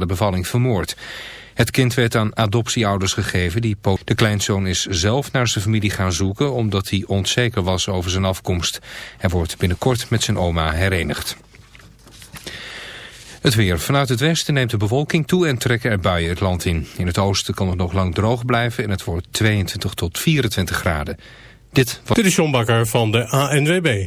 de bevalling vermoord. Het kind werd aan adoptieouders gegeven. Die de kleinzoon is zelf naar zijn familie gaan zoeken omdat hij onzeker was over zijn afkomst. Hij wordt binnenkort met zijn oma herenigd. Het weer. Vanuit het westen neemt de bewolking toe en trekken er buien het land in. In het oosten kan het nog lang droog blijven en het wordt 22 tot 24 graden. Dit was... Dit is John Bakker van de ANWB.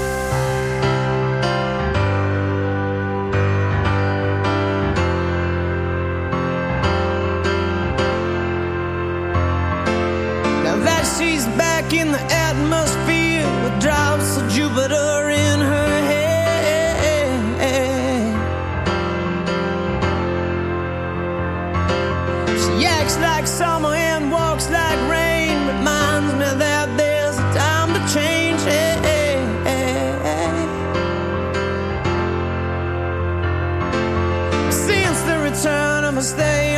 Cause they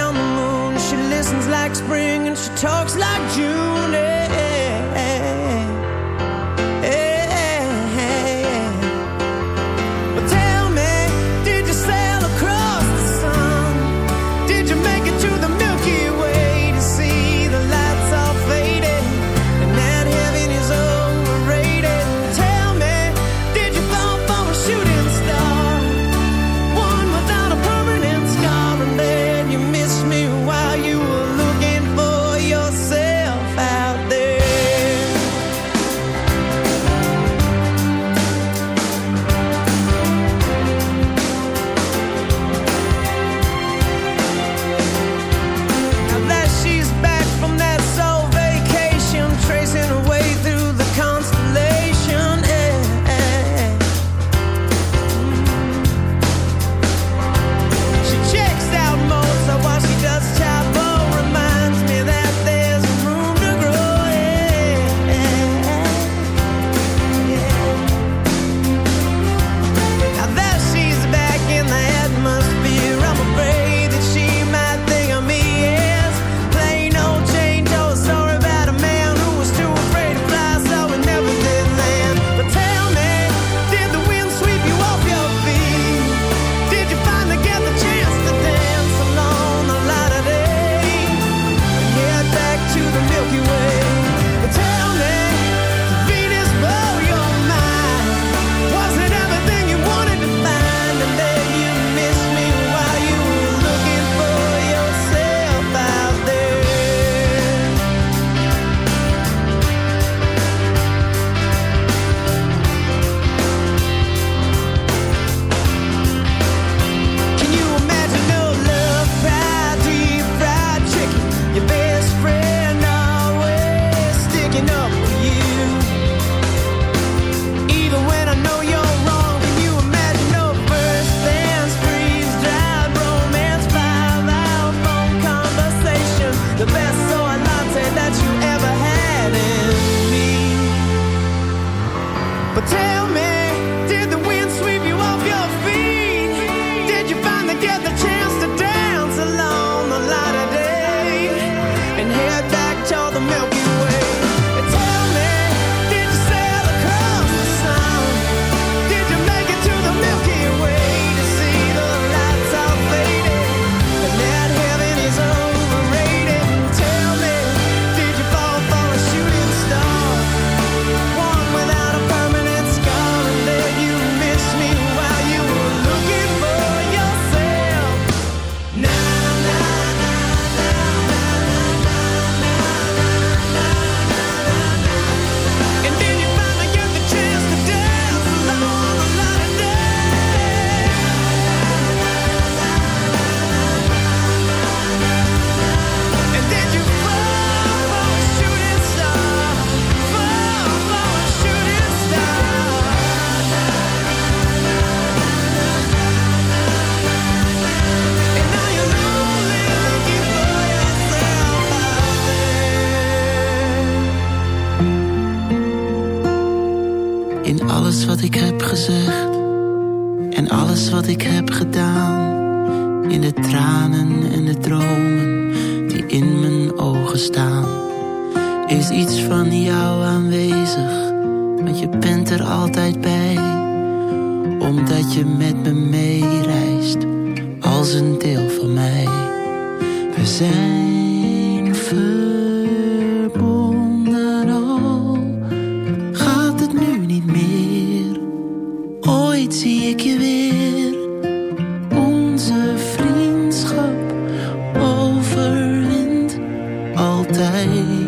在。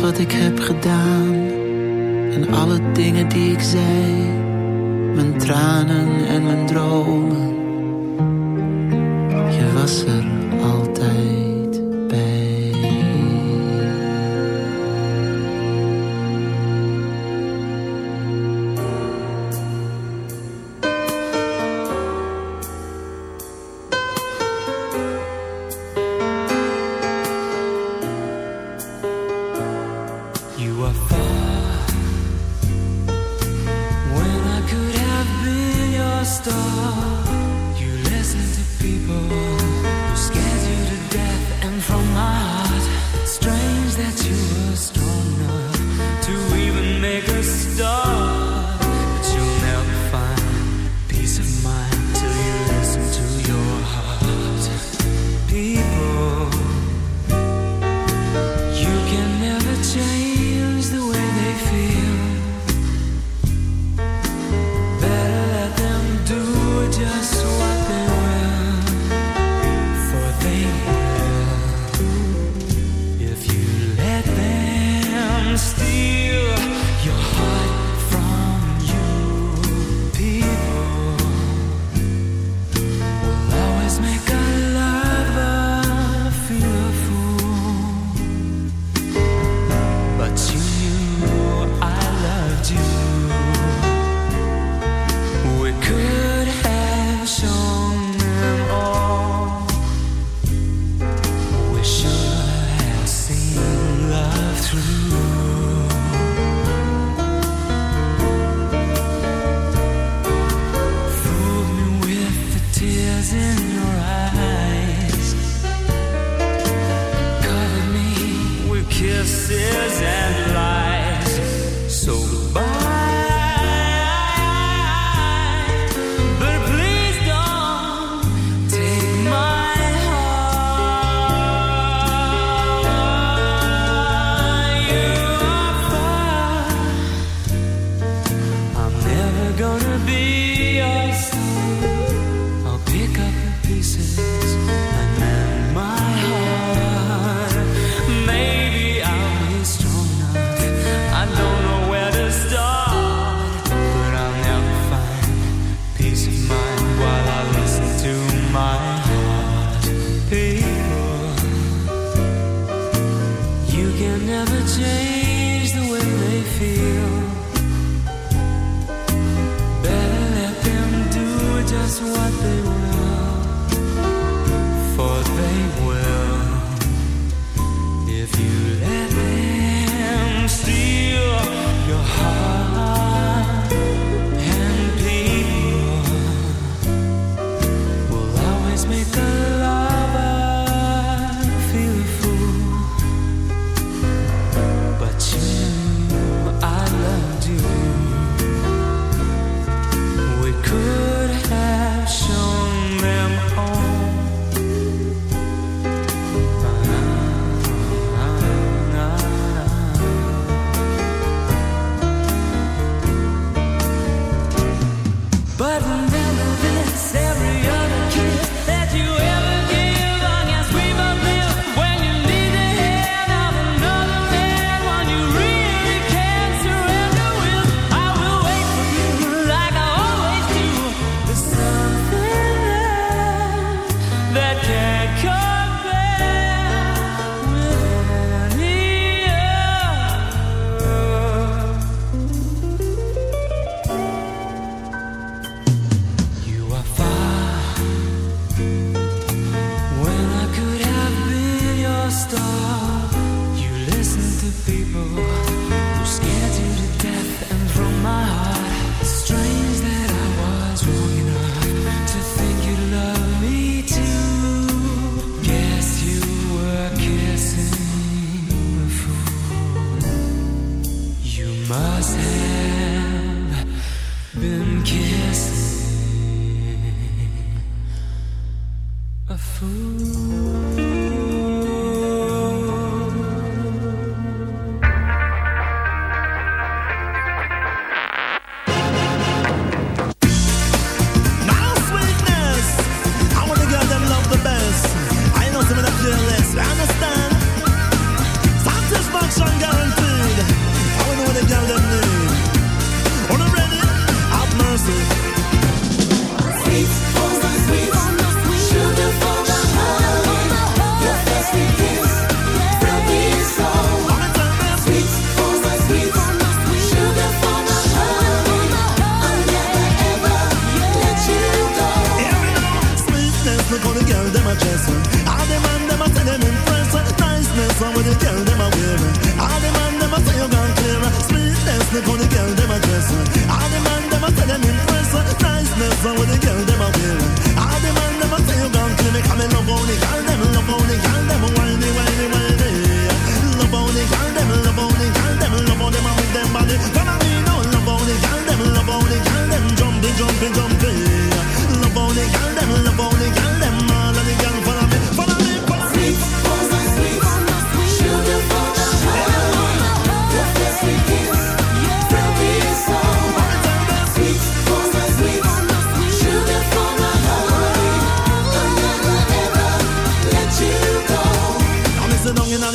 wat ik heb gedaan en alle dingen die ik zei, mijn tranen en mijn dromen. Je was er al. I demand. All the man them a say you gon' clear. Sweetness the girl a. All the a them. Niceness the girl a. All the a you clear. Me come in love only girl them love only girl them whiny whiny whiny.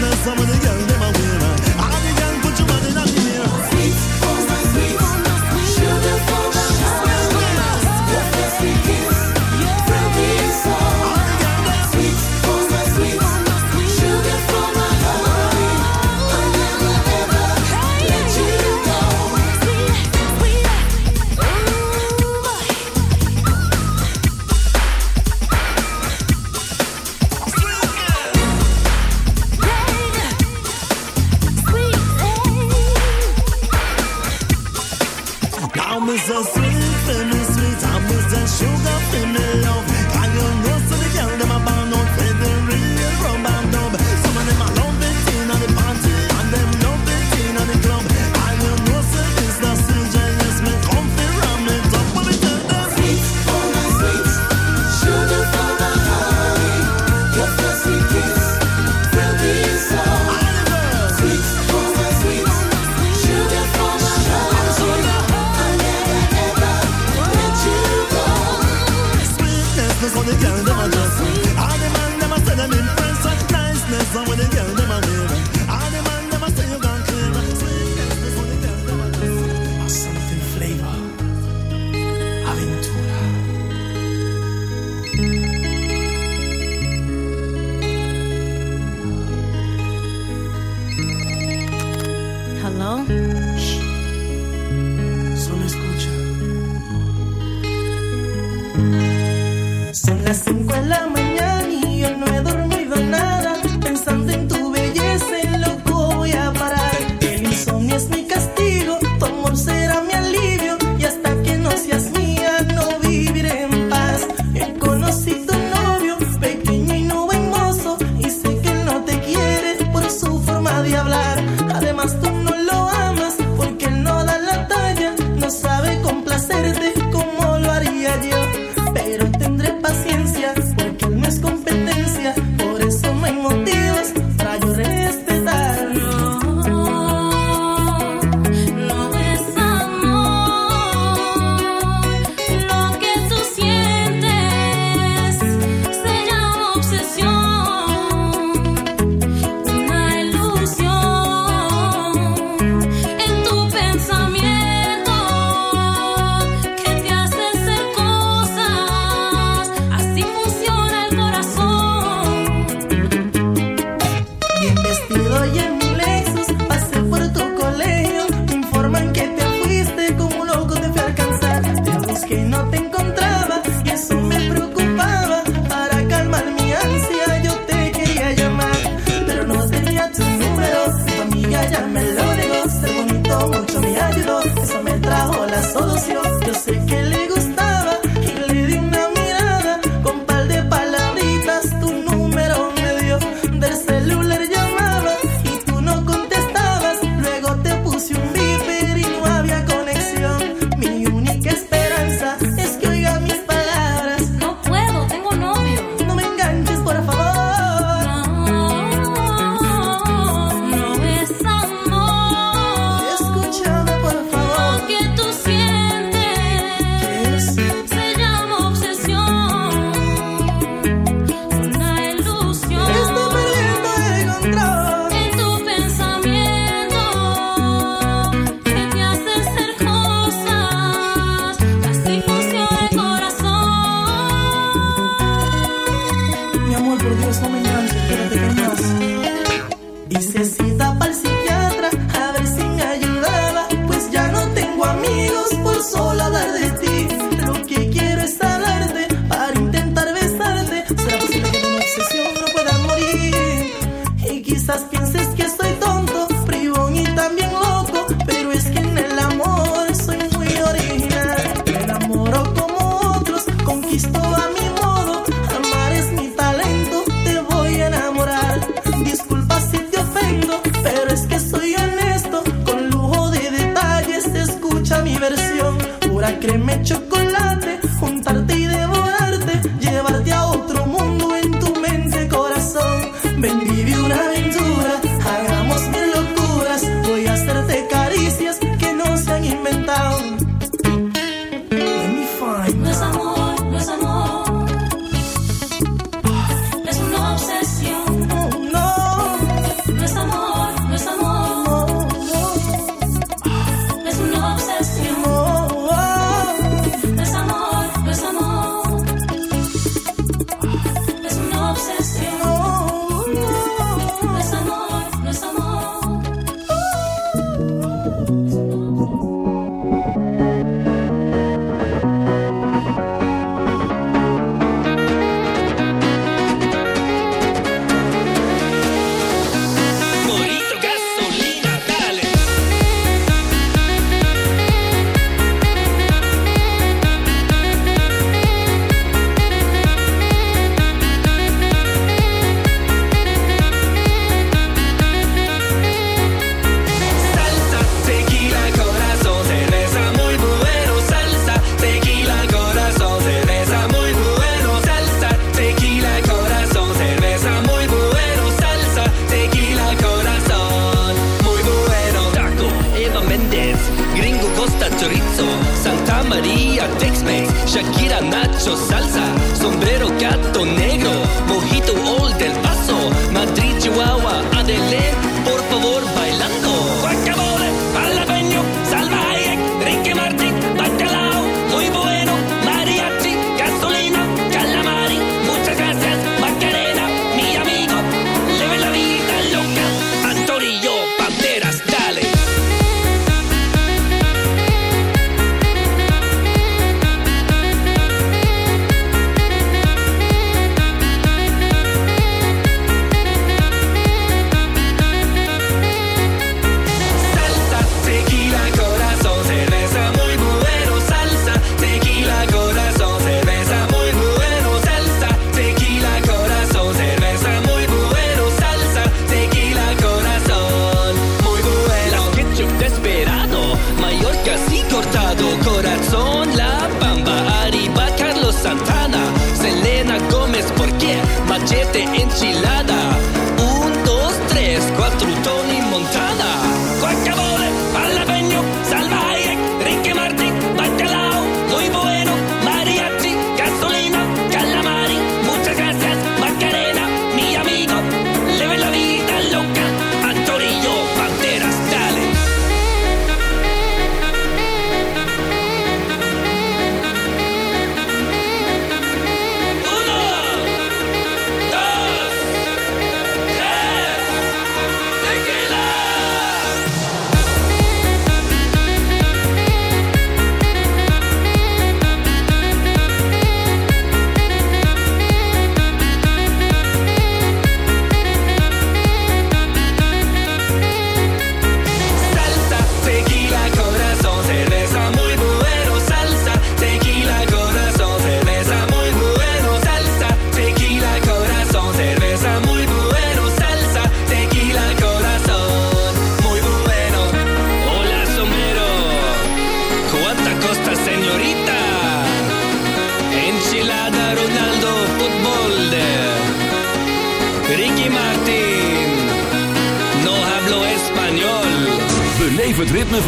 Ne zamanı geldim alına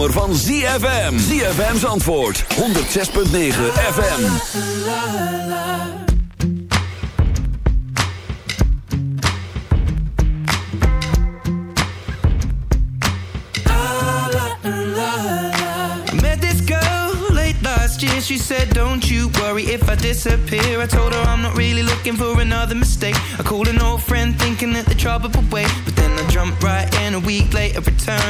Zomer van ZFM. ZFM's antwoord. 106.9 FM. I met this girl late last year. She said, Don't you worry if I disappear. I told her I'm not really looking for another mistake. I called an old friend thinking that the trouble would wait.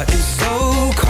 Heart is so cold.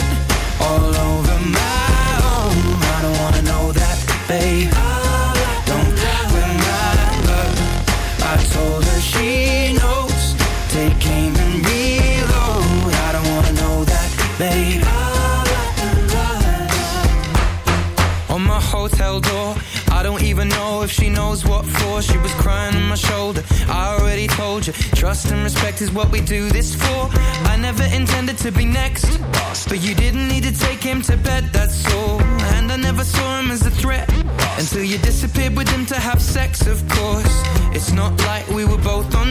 Don't love. I told her she knows. Take aim and reload. I don't wanna know that, babe. On my hotel door, I don't even know if she knows what for. She was crying on my shoulder. I already told you, trust and respect is what we do this for. I never intended to be next, but you didn't need to take him to bed, that's all. And I never saw him as a threat until you disappeared with him to have sex, of course. It's not like we were both on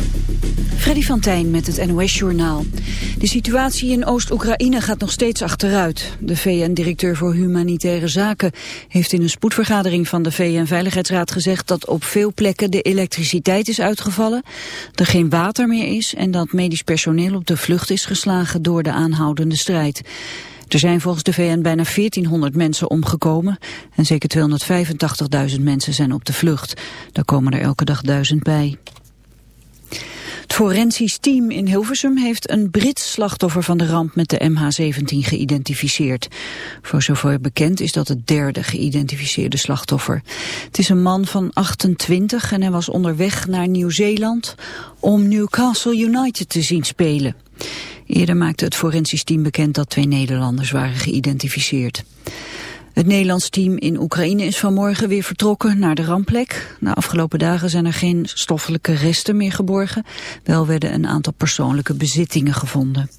Freddy van Tijn met het NOS-journaal. De situatie in Oost-Oekraïne gaat nog steeds achteruit. De VN-directeur voor Humanitaire Zaken heeft in een spoedvergadering van de VN-veiligheidsraad gezegd dat op veel plekken de elektriciteit is uitgevallen, er geen water meer is en dat medisch personeel op de vlucht is geslagen door de aanhoudende strijd. Er zijn volgens de VN bijna 1400 mensen omgekomen en zeker 285.000 mensen zijn op de vlucht. Daar komen er elke dag duizend bij. Het forensisch team in Hilversum heeft een Brits slachtoffer van de ramp met de MH17 geïdentificeerd. Voor zover bekend is dat het derde geïdentificeerde slachtoffer. Het is een man van 28 en hij was onderweg naar Nieuw-Zeeland om Newcastle United te zien spelen. Eerder maakte het forensisch team bekend dat twee Nederlanders waren geïdentificeerd. Het Nederlands team in Oekraïne is vanmorgen weer vertrokken naar de rampplek. De afgelopen dagen zijn er geen stoffelijke resten meer geborgen. Wel werden een aantal persoonlijke bezittingen gevonden.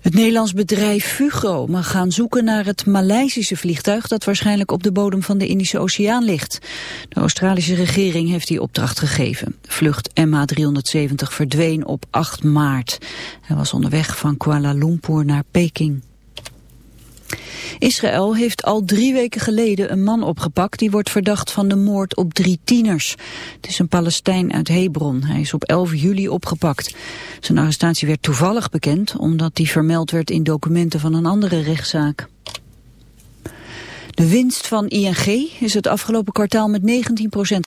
Het Nederlands bedrijf Fugro mag gaan zoeken naar het Maleisische vliegtuig dat waarschijnlijk op de bodem van de Indische Oceaan ligt. De Australische regering heeft die opdracht gegeven. Vlucht MH370 verdween op 8 maart. Hij was onderweg van Kuala Lumpur naar Peking. Israël heeft al drie weken geleden een man opgepakt die wordt verdacht van de moord op drie tieners. Het is een Palestijn uit Hebron. Hij is op 11 juli opgepakt. Zijn arrestatie werd toevallig bekend omdat die vermeld werd in documenten van een andere rechtszaak. De winst van ING is het afgelopen kwartaal met 19%